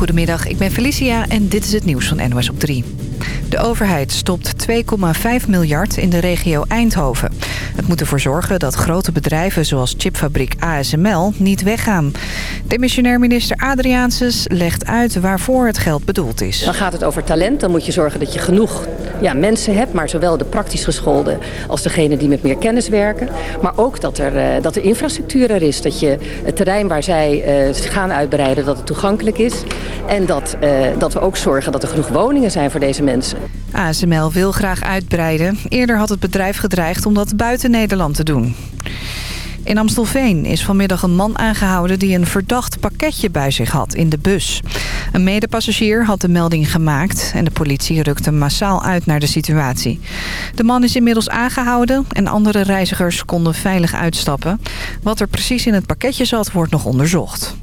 Goedemiddag, ik ben Felicia en dit is het nieuws van NOS op 3. De overheid stopt 2,5 miljard in de regio Eindhoven. Het moet ervoor zorgen dat grote bedrijven zoals chipfabriek ASML niet weggaan. Demissionair minister Adriaanses legt uit waarvoor het geld bedoeld is. Dan gaat het over talent. Dan moet je zorgen dat je genoeg ja, mensen hebt, maar zowel de praktisch gescholden als degene die met meer kennis werken. Maar ook dat er, uh, dat er infrastructuur er is. Dat je het terrein waar zij uh, gaan uitbreiden, dat het toegankelijk is. En dat, uh, dat we ook zorgen dat er genoeg woningen zijn voor deze mensen. ASML wil graag uitbreiden. Eerder had het bedrijf gedreigd om dat buiten Nederland te doen. In Amstelveen is vanmiddag een man aangehouden die een verdacht pakketje bij zich had in de bus. Een medepassagier had de melding gemaakt en de politie rukte massaal uit naar de situatie. De man is inmiddels aangehouden en andere reizigers konden veilig uitstappen. Wat er precies in het pakketje zat wordt nog onderzocht.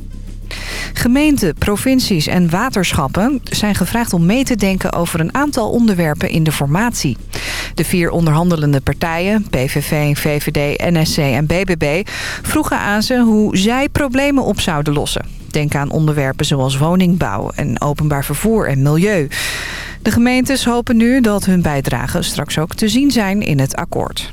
Gemeenten, provincies en waterschappen zijn gevraagd om mee te denken over een aantal onderwerpen in de formatie. De vier onderhandelende partijen, PVV, VVD, NSC en BBB, vroegen aan ze hoe zij problemen op zouden lossen. Denk aan onderwerpen zoals woningbouw en openbaar vervoer en milieu. De gemeentes hopen nu dat hun bijdragen straks ook te zien zijn in het akkoord.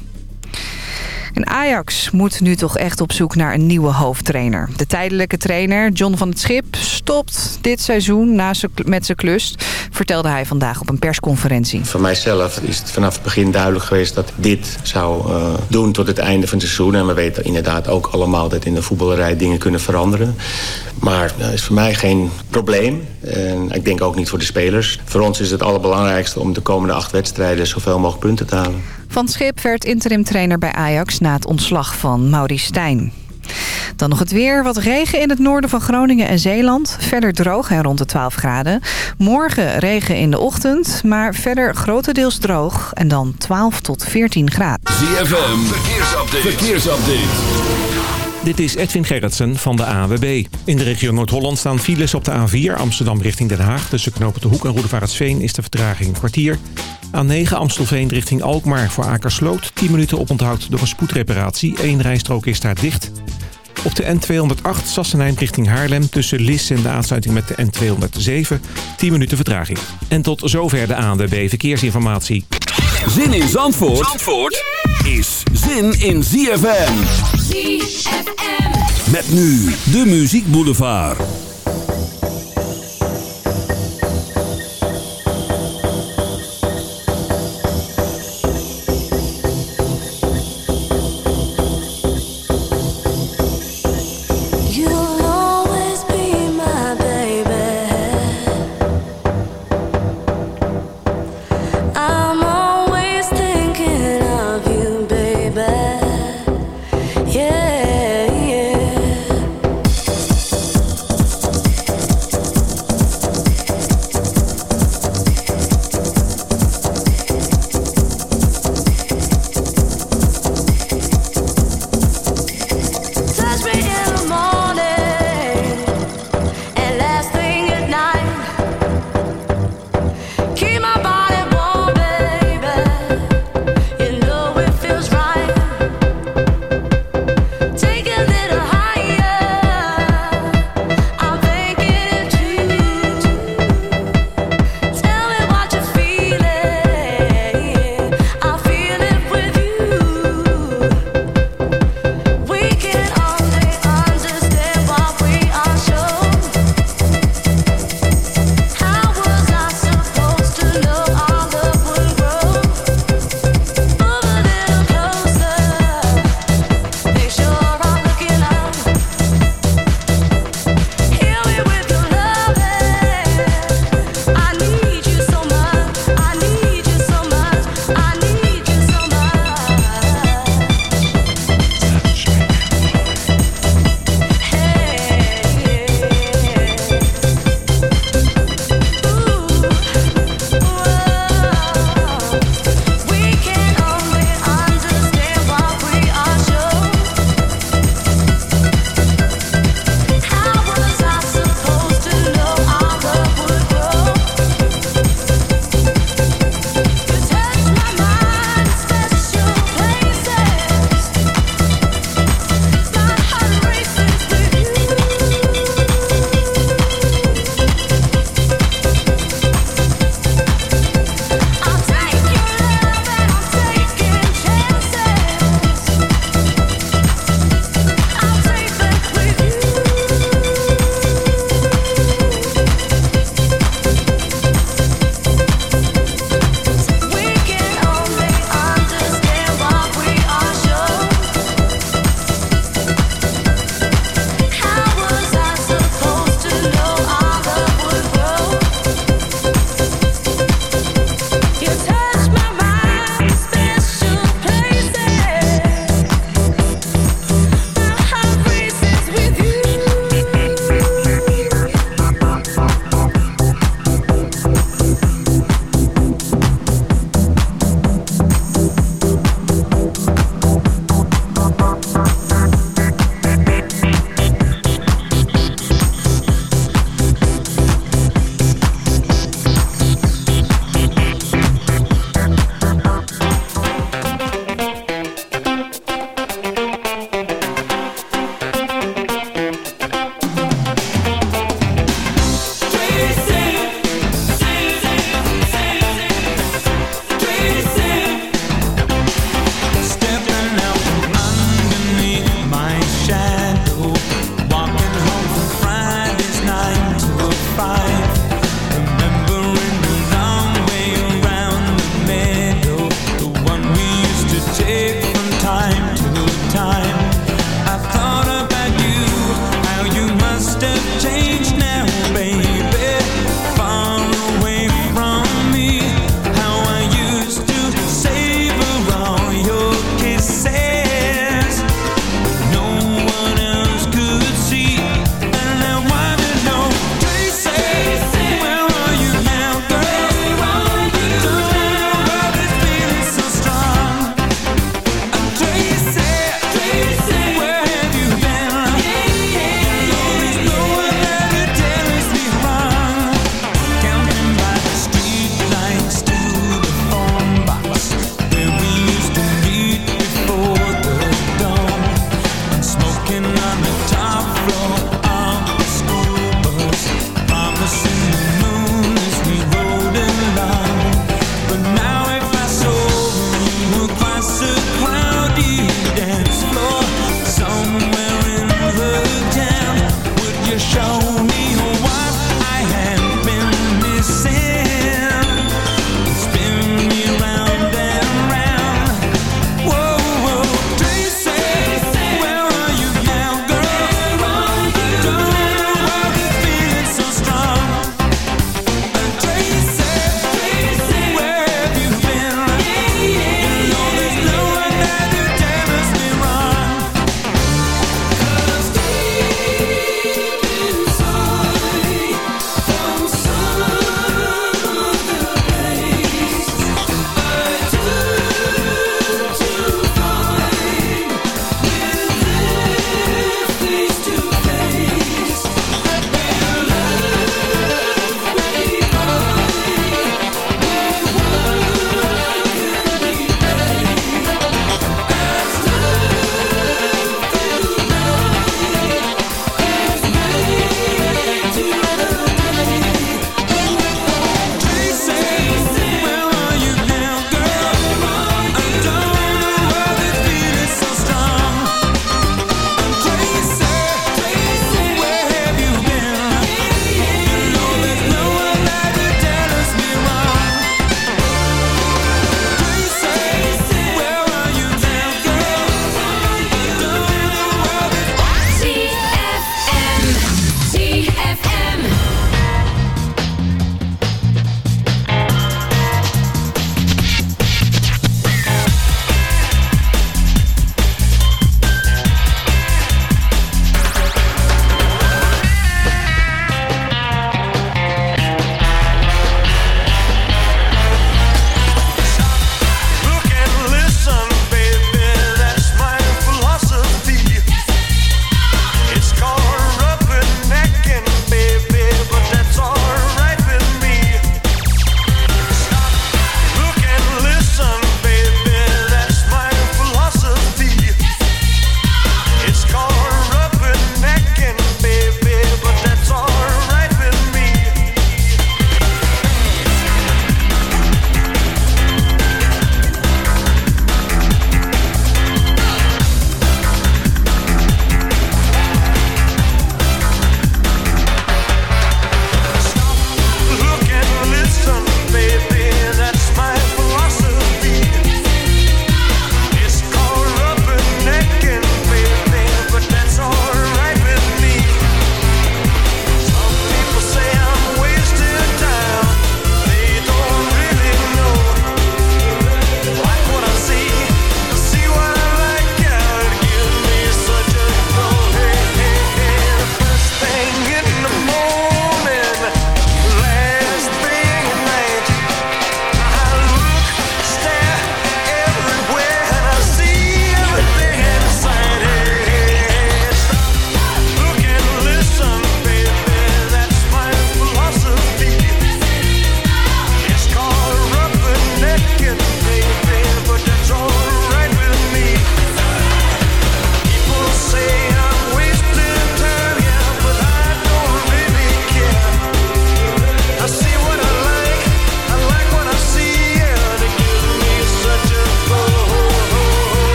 En Ajax moet nu toch echt op zoek naar een nieuwe hoofdtrainer. De tijdelijke trainer John van het Schip stopt dit seizoen met zijn klus, vertelde hij vandaag op een persconferentie. Voor mijzelf is het vanaf het begin duidelijk geweest dat ik dit zou uh, doen tot het einde van het seizoen. En we weten inderdaad ook allemaal dat in de voetballerij dingen kunnen veranderen. Maar dat is voor mij geen probleem. En ik denk ook niet voor de spelers. Voor ons is het allerbelangrijkste om de komende acht wedstrijden zoveel mogelijk punten te halen. Van Schip werd interimtrainer bij Ajax na het ontslag van Maurice Stijn. Dan nog het weer. Wat regen in het noorden van Groningen en Zeeland. Verder droog en rond de 12 graden. Morgen regen in de ochtend, maar verder grotendeels droog. En dan 12 tot 14 graden. ZFM, verkeersupdate. verkeersupdate. Dit is Edwin Gerritsen van de AWB. In de regio Noord-Holland staan files op de A4 Amsterdam richting Den Haag. Tussen Knopen de Hoek en Roedevaartsveen is de vertraging een kwartier. A9 Amstelveen richting Alkmaar voor Akersloot. 10 minuten oponthoud door een spoedreparatie. Eén rijstrook is daar dicht. Op de N208 Sassenheim richting Haarlem tussen Lis en de aansluiting met de N207. 10 minuten vertraging. En tot zover de ANWB Verkeersinformatie. Zin in Zandvoort, Zandvoort is zin in ZFM. ZFM. Met nu de Muziek Boulevard.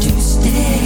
Tuesday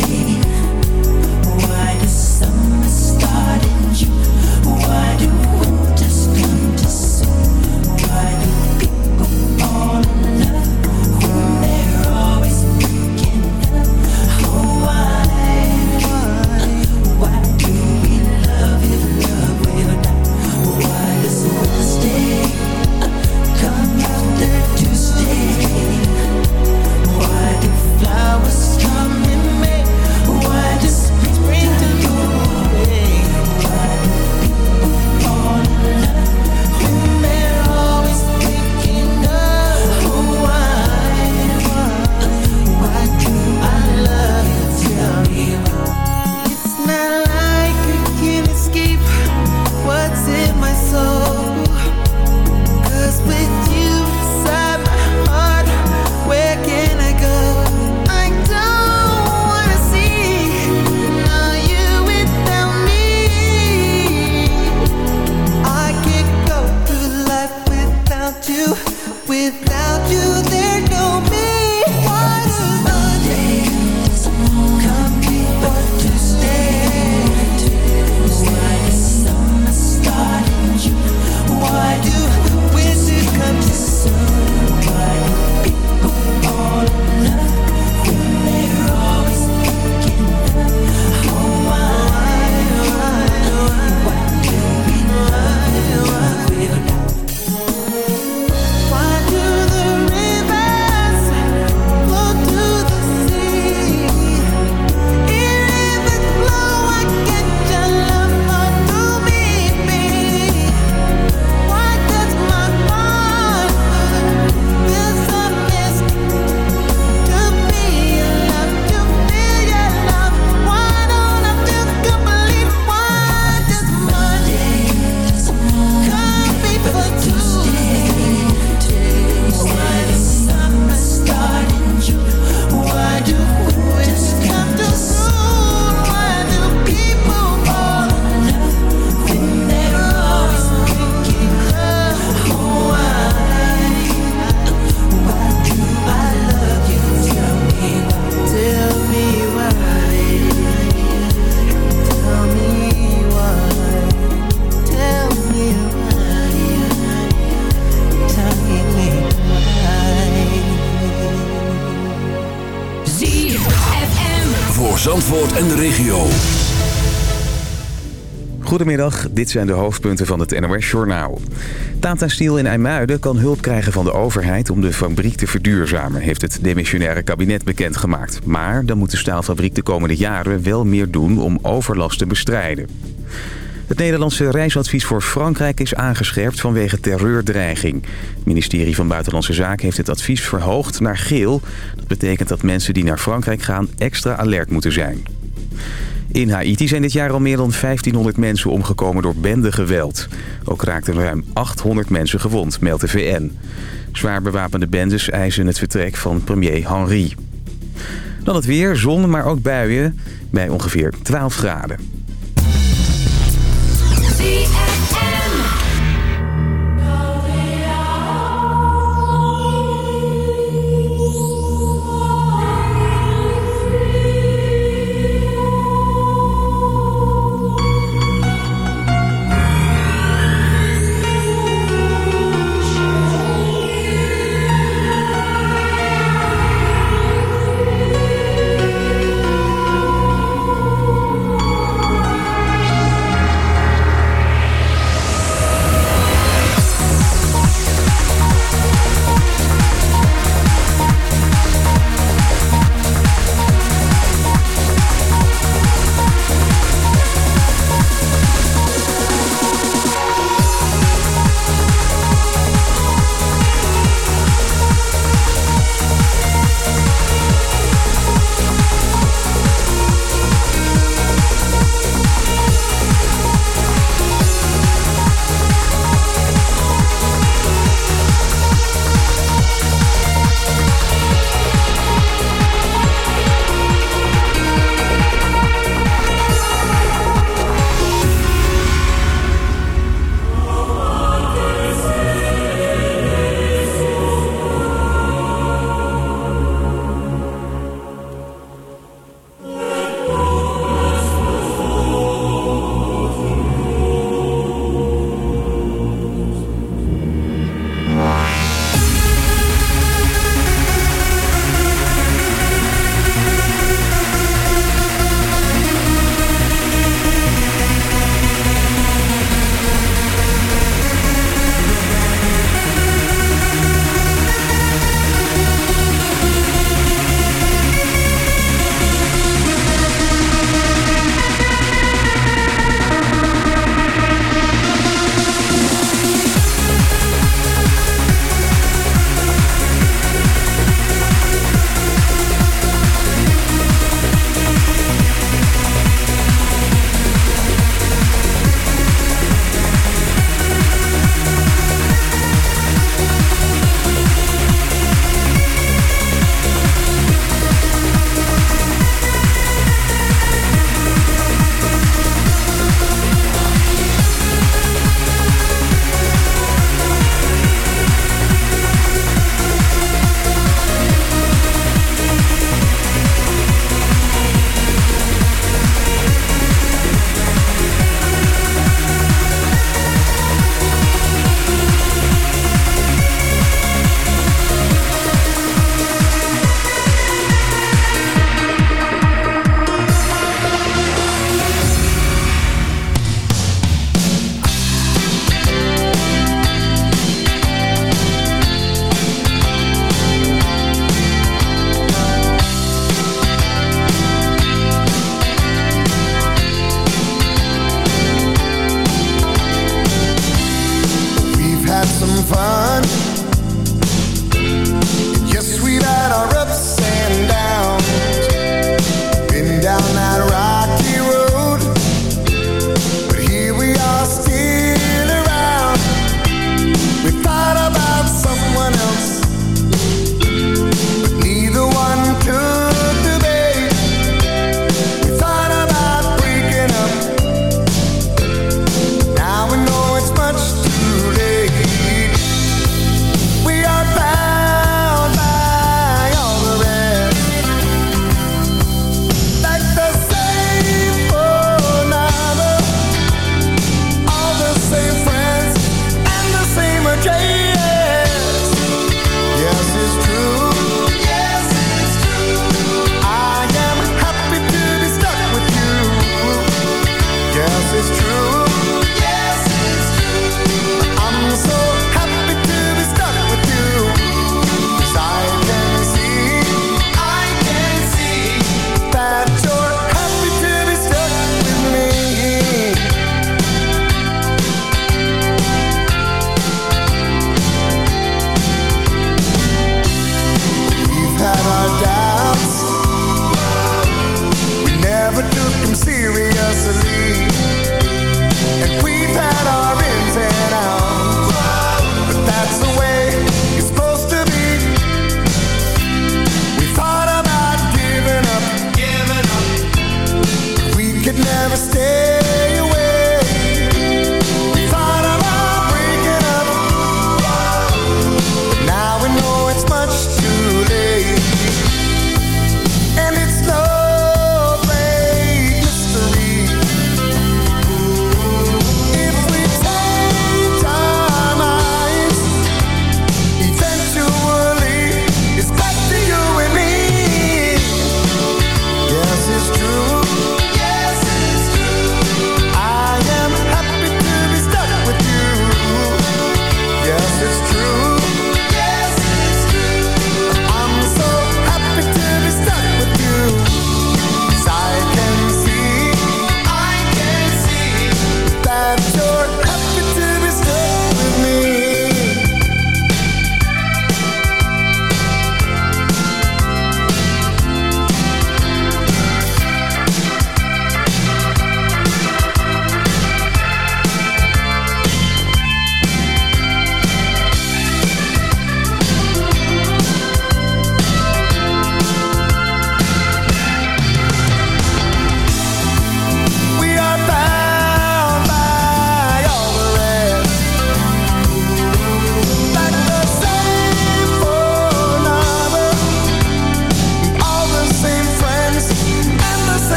Goedemiddag, dit zijn de hoofdpunten van het NOS Journaal. Tata Steel in IJmuiden kan hulp krijgen van de overheid om de fabriek te verduurzamen, heeft het demissionaire kabinet bekendgemaakt. Maar dan moet de staalfabriek de komende jaren wel meer doen om overlast te bestrijden. Het Nederlandse reisadvies voor Frankrijk is aangescherpt vanwege terreurdreiging. Het ministerie van Buitenlandse Zaken heeft het advies verhoogd naar geel. Dat betekent dat mensen die naar Frankrijk gaan extra alert moeten zijn. In Haiti zijn dit jaar al meer dan 1500 mensen omgekomen door bendegeweld. Ook raakten ruim 800 mensen gewond, meldt de VN. Zwaar bewapende bendes eisen het vertrek van premier Henri. Dan het weer, zon, maar ook buien bij ongeveer 12 graden.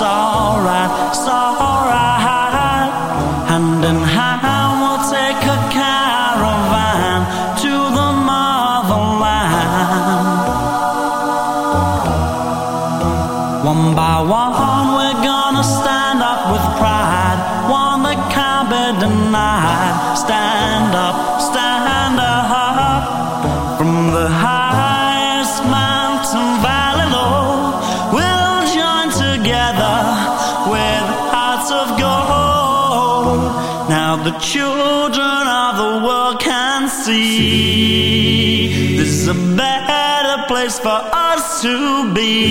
Alright, it's alright.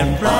and bright.